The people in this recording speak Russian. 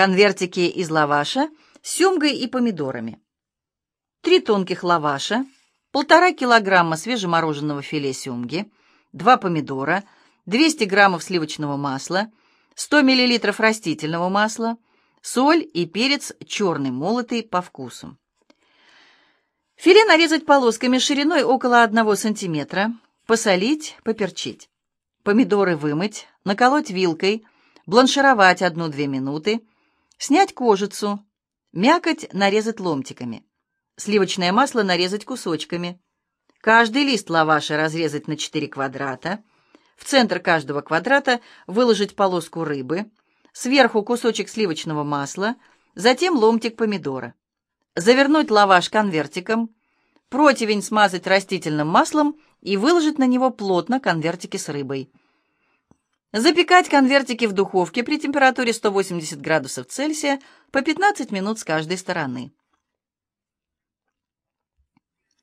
конвертики из лаваша с семгой и помидорами, три тонких лаваша, полтора килограмма свежемороженого филе семги, два помидора, 200 граммов сливочного масла, 100 миллилитров растительного масла, соль и перец черный молотый по вкусу. Филе нарезать полосками шириной около 1 см, посолить, поперчить. Помидоры вымыть, наколоть вилкой, бланшировать 1-2 минуты, снять кожицу, мякоть нарезать ломтиками, сливочное масло нарезать кусочками, каждый лист лаваша разрезать на 4 квадрата, в центр каждого квадрата выложить полоску рыбы, сверху кусочек сливочного масла, затем ломтик помидора. Завернуть лаваш конвертиком, противень смазать растительным маслом и выложить на него плотно конвертики с рыбой. Запекать конвертики в духовке при температуре 180 градусов Цельсия по 15 минут с каждой стороны.